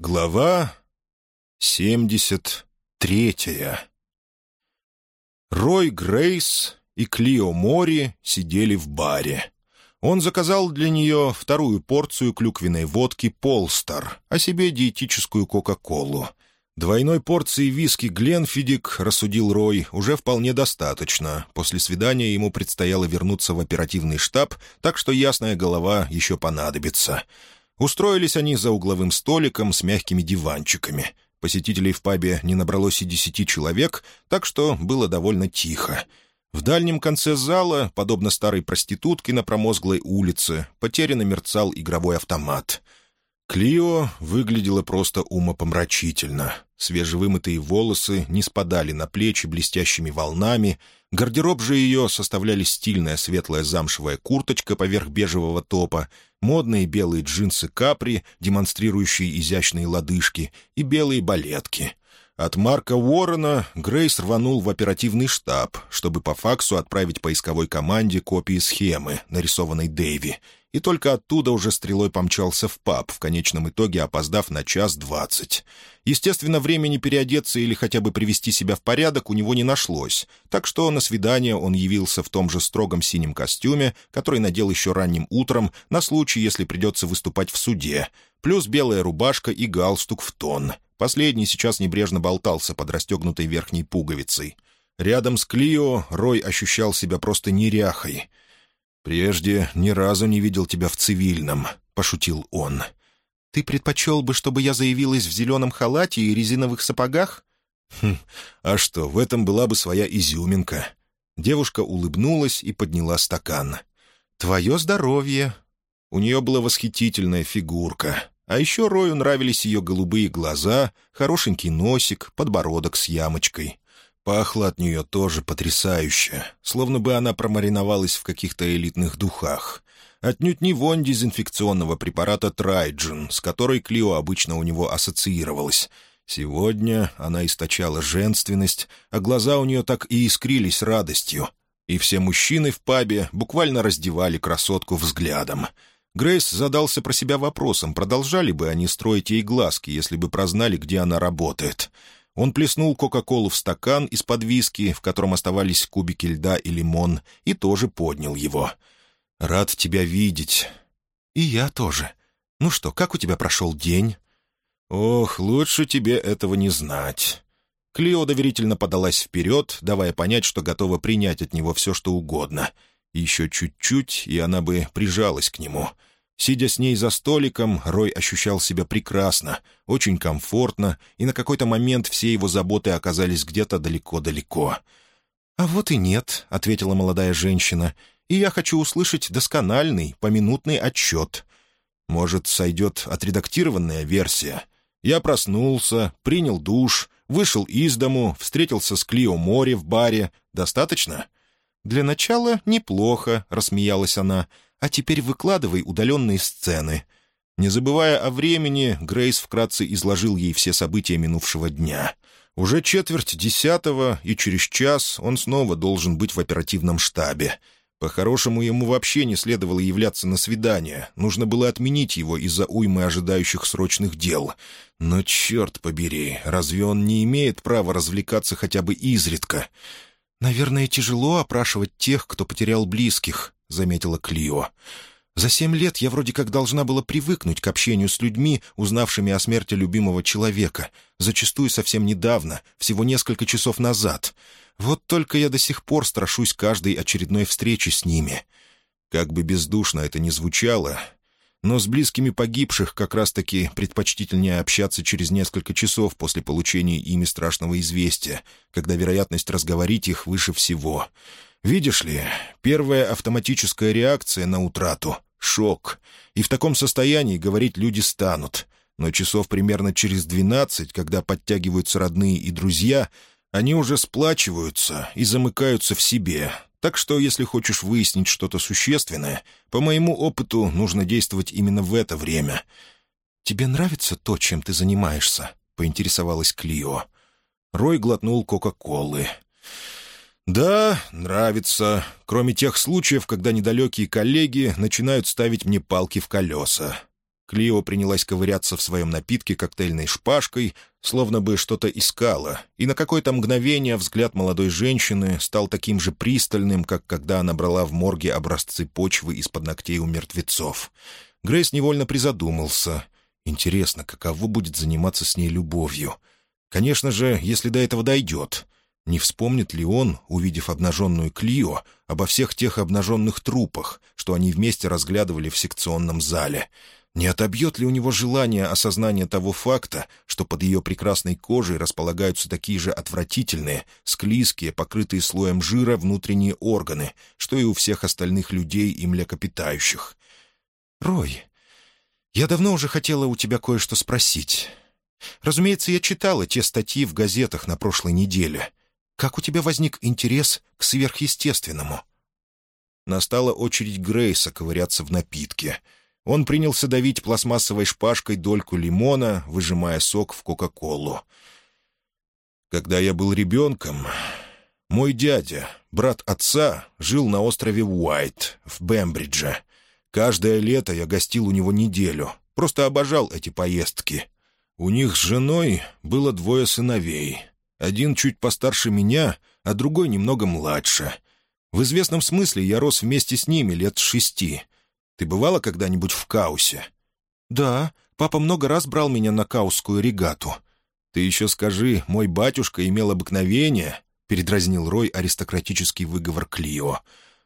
Глава семьдесят третья Рой Грейс и Клио Мори сидели в баре. Он заказал для нее вторую порцию клюквенной водки «Полстар», а себе диетическую Кока-Колу. Двойной порции виски «Гленфидик», рассудил Рой, уже вполне достаточно. После свидания ему предстояло вернуться в оперативный штаб, так что ясная голова еще понадобится — Устроились они за угловым столиком с мягкими диванчиками. Посетителей в пабе не набралось и десяти человек, так что было довольно тихо. В дальнем конце зала, подобно старой проститутке на промозглой улице, потерянно мерцал игровой автомат. Клио выглядела просто умопомрачительно. Свежевымытые волосы не спадали на плечи блестящими волнами, гардероб же ее составляли стильная светлая замшевая курточка поверх бежевого топа, модные белые джинсы капри, демонстрирующие изящные лодыжки, и белые балетки. От Марка Уоррена Грейс рванул в оперативный штаб, чтобы по факсу отправить поисковой команде копии схемы, нарисованной Дэйви, и только оттуда уже стрелой помчался в паб, в конечном итоге опоздав на час двадцать. Естественно, времени переодеться или хотя бы привести себя в порядок у него не нашлось, так что на свидание он явился в том же строгом синем костюме, который надел еще ранним утром, на случай, если придется выступать в суде, плюс белая рубашка и галстук в тон. Последний сейчас небрежно болтался под расстегнутой верхней пуговицей. Рядом с Клио Рой ощущал себя просто неряхой — «Прежде ни разу не видел тебя в цивильном», — пошутил он. «Ты предпочел бы, чтобы я заявилась в зеленом халате и резиновых сапогах?» «Хм, а что, в этом была бы своя изюминка». Девушка улыбнулась и подняла стакан. «Твое здоровье!» У нее была восхитительная фигурка. А еще Рою нравились ее голубые глаза, хорошенький носик, подбородок с ямочкой. Пахло от нее тоже потрясающе, словно бы она промариновалась в каких-то элитных духах. Отнюдь не вонь дезинфекционного препарата «Трайджин», с которой Клио обычно у него ассоциировалась. Сегодня она источала женственность, а глаза у нее так и искрились радостью. И все мужчины в пабе буквально раздевали красотку взглядом. Грейс задался про себя вопросом, продолжали бы они строить ей глазки, если бы прознали, где она работает — он плеснул Кока-Колу в стакан из-под виски, в котором оставались кубики льда и лимон, и тоже поднял его. «Рад тебя видеть». «И я тоже. Ну что, как у тебя прошел день?» «Ох, лучше тебе этого не знать». Клео доверительно подалась вперед, давая понять, что готова принять от него все, что угодно. Еще чуть-чуть, и она бы прижалась к нему — Сидя с ней за столиком, Рой ощущал себя прекрасно, очень комфортно, и на какой-то момент все его заботы оказались где-то далеко-далеко. «А вот и нет», — ответила молодая женщина, — «и я хочу услышать доскональный, поминутный отчет». «Может, сойдет отредактированная версия?» Я проснулся, принял душ, вышел из дому, встретился с Клио Море в баре. Достаточно?» «Для начала неплохо», — рассмеялась она, — а теперь выкладывай удаленные сцены». Не забывая о времени, Грейс вкратце изложил ей все события минувшего дня. Уже четверть десятого, и через час он снова должен быть в оперативном штабе. По-хорошему, ему вообще не следовало являться на свидание. Нужно было отменить его из-за уймы ожидающих срочных дел. Но, черт побери, разве он не имеет права развлекаться хотя бы изредка? «Наверное, тяжело опрашивать тех, кто потерял близких», — заметила Клио. «За семь лет я вроде как должна была привыкнуть к общению с людьми, узнавшими о смерти любимого человека, зачастую совсем недавно, всего несколько часов назад. Вот только я до сих пор страшусь каждой очередной встречи с ними». Как бы бездушно это ни звучало, но с близкими погибших как раз-таки предпочтительнее общаться через несколько часов после получения ими страшного известия, когда вероятность разговорить их выше всего. Видишь ли, первая автоматическая реакция на утрату — шок. И в таком состоянии говорить люди станут. Но часов примерно через двенадцать, когда подтягиваются родные и друзья, они уже сплачиваются и замыкаются в себе. Так что, если хочешь выяснить что-то существенное, по моему опыту нужно действовать именно в это время. «Тебе нравится то, чем ты занимаешься?» — поинтересовалась Клио. Рой глотнул Кока-Колы. «Да, нравится. Кроме тех случаев, когда недалекие коллеги начинают ставить мне палки в колеса». Клио принялась ковыряться в своем напитке коктейльной шпажкой, словно бы что-то искала, и на какое-то мгновение взгляд молодой женщины стал таким же пристальным, как когда она брала в морге образцы почвы из-под ногтей у мертвецов. Грейс невольно призадумался. Интересно, каково будет заниматься с ней любовью? Конечно же, если до этого дойдет. Не вспомнит ли он, увидев обнаженную Клио, обо всех тех обнаженных трупах, что они вместе разглядывали в секционном зале — не отобьет ли у него желание осознания того факта, что под ее прекрасной кожей располагаются такие же отвратительные, склизкие, покрытые слоем жира внутренние органы, что и у всех остальных людей и млекопитающих? «Рой, я давно уже хотела у тебя кое-что спросить. Разумеется, я читала те статьи в газетах на прошлой неделе. Как у тебя возник интерес к сверхъестественному?» Настала очередь Грейса ковыряться в напитке — он принялся давить пластмассовой шпажкой дольку лимона, выжимая сок в Кока-Колу. Когда я был ребенком, мой дядя, брат отца, жил на острове Уайт в Бембридже. Каждое лето я гостил у него неделю, просто обожал эти поездки. У них с женой было двое сыновей. Один чуть постарше меня, а другой немного младше. В известном смысле я рос вместе с ними лет шести — ты бывала когда-нибудь в Каусе?» «Да, папа много раз брал меня на Каусскую регату». «Ты еще скажи, мой батюшка имел обыкновение», — передразнил Рой аристократический выговор Клио.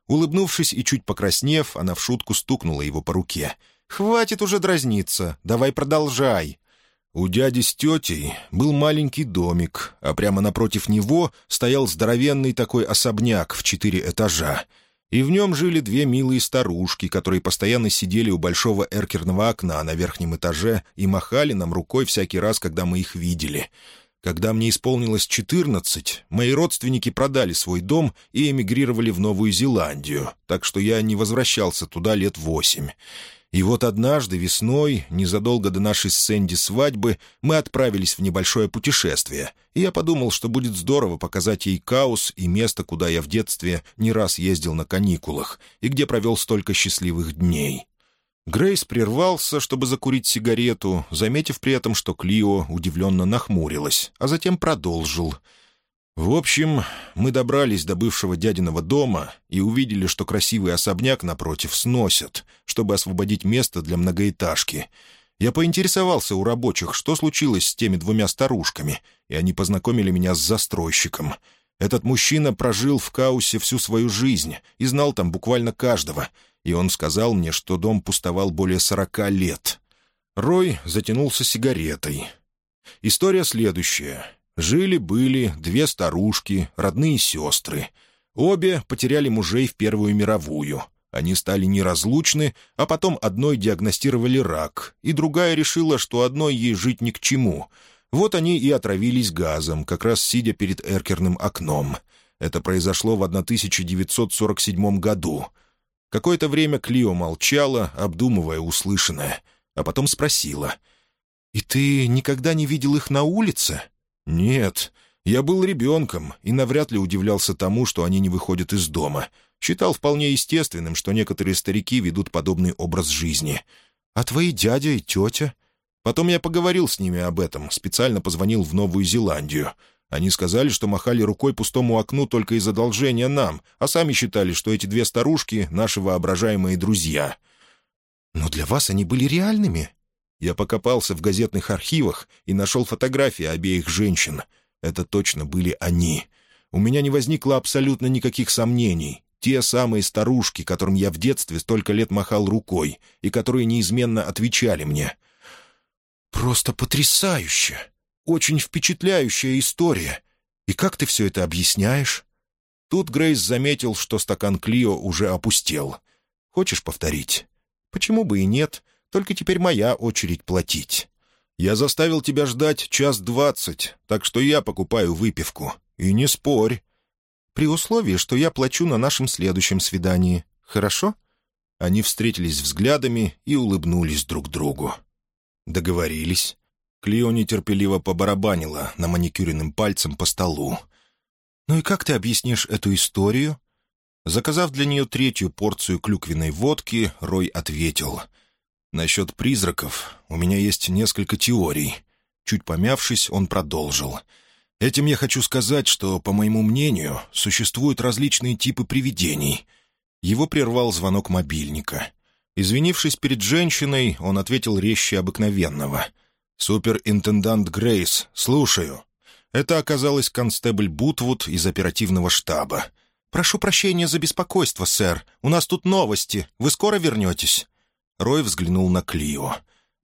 Улыбнувшись и чуть покраснев, она в шутку стукнула его по руке. «Хватит уже дразниться, давай продолжай». У дяди с тетей был маленький домик, а прямо напротив него стоял здоровенный такой особняк в четыре этажа — и в нем жили две милые старушки, которые постоянно сидели у большого эркерного окна на верхнем этаже и махали нам рукой всякий раз, когда мы их видели. Когда мне исполнилось четырнадцать, мои родственники продали свой дом и эмигрировали в Новую Зеландию, так что я не возвращался туда лет восемь. И вот однажды весной, незадолго до нашей с Сэнди свадьбы, мы отправились в небольшое путешествие, и я подумал, что будет здорово показать ей Каус и место, куда я в детстве не раз ездил на каникулах, и где провел столько счастливых дней. Грейс прервался, чтобы закурить сигарету, заметив при этом, что Клио удивленно нахмурилась, а затем продолжил — в общем, мы добрались до бывшего дядиного дома и увидели, что красивый особняк напротив сносят, чтобы освободить место для многоэтажки. Я поинтересовался у рабочих, что случилось с теми двумя старушками, и они познакомили меня с застройщиком. Этот мужчина прожил в Каусе всю свою жизнь и знал там буквально каждого, и он сказал мне, что дом пустовал более сорока лет. Рой затянулся сигаретой. История следующая. Жили-были две старушки, родные сестры. Обе потеряли мужей в Первую мировую. Они стали неразлучны, а потом одной диагностировали рак, и другая решила, что одной ей жить ни к чему. Вот они и отравились газом, как раз сидя перед эркерным окном. Это произошло в 1947 году. Какое-то время Клио молчала, обдумывая услышанное, а потом спросила. «И ты никогда не видел их на улице?» «Нет, я был ребенком и навряд ли удивлялся тому, что они не выходят из дома. Считал вполне естественным, что некоторые старики ведут подобный образ жизни. А твои дядя и тетя?» Потом я поговорил с ними об этом, специально позвонил в Новую Зеландию. Они сказали, что махали рукой пустому окну только из одолжения нам, а сами считали, что эти две старушки — наши воображаемые друзья. «Но для вас они были реальными?» Я покопался в газетных архивах и нашел фотографии обеих женщин. Это точно были они. У меня не возникло абсолютно никаких сомнений. Те самые старушки, которым я в детстве столько лет махал рукой, и которые неизменно отвечали мне. «Просто потрясающе! Очень впечатляющая история! И как ты все это объясняешь?» Тут Грейс заметил, что стакан Клио уже опустел. «Хочешь повторить?» «Почему бы и нет?» Только теперь моя очередь платить. Я заставил тебя ждать час двадцать, так что я покупаю выпивку. И не спорь. При условии, что я плачу на нашем следующем свидании. Хорошо?» Они встретились взглядами и улыбнулись друг другу. Договорились. Клео нетерпеливо побарабанила на маникюренным пальцем по столу. «Ну и как ты объяснишь эту историю?» Заказав для нее третью порцию клюквенной водки, Рой ответил — Насчет призраков у меня есть несколько теорий. Чуть помявшись, он продолжил. Этим я хочу сказать, что, по моему мнению, существуют различные типы привидений. Его прервал звонок мобильника. Извинившись перед женщиной, он ответил резче обыкновенного. «Суперинтендант Грейс, слушаю». Это оказалась констебль Бутвуд из оперативного штаба. «Прошу прощения за беспокойство, сэр. У нас тут новости. Вы скоро вернетесь?» Рой взглянул на Клио.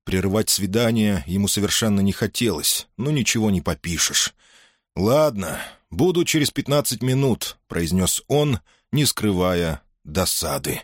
Прерывать свидание ему совершенно не хотелось, но ничего не попишешь. «Ладно, буду через пятнадцать минут», — произнес он, не скрывая досады.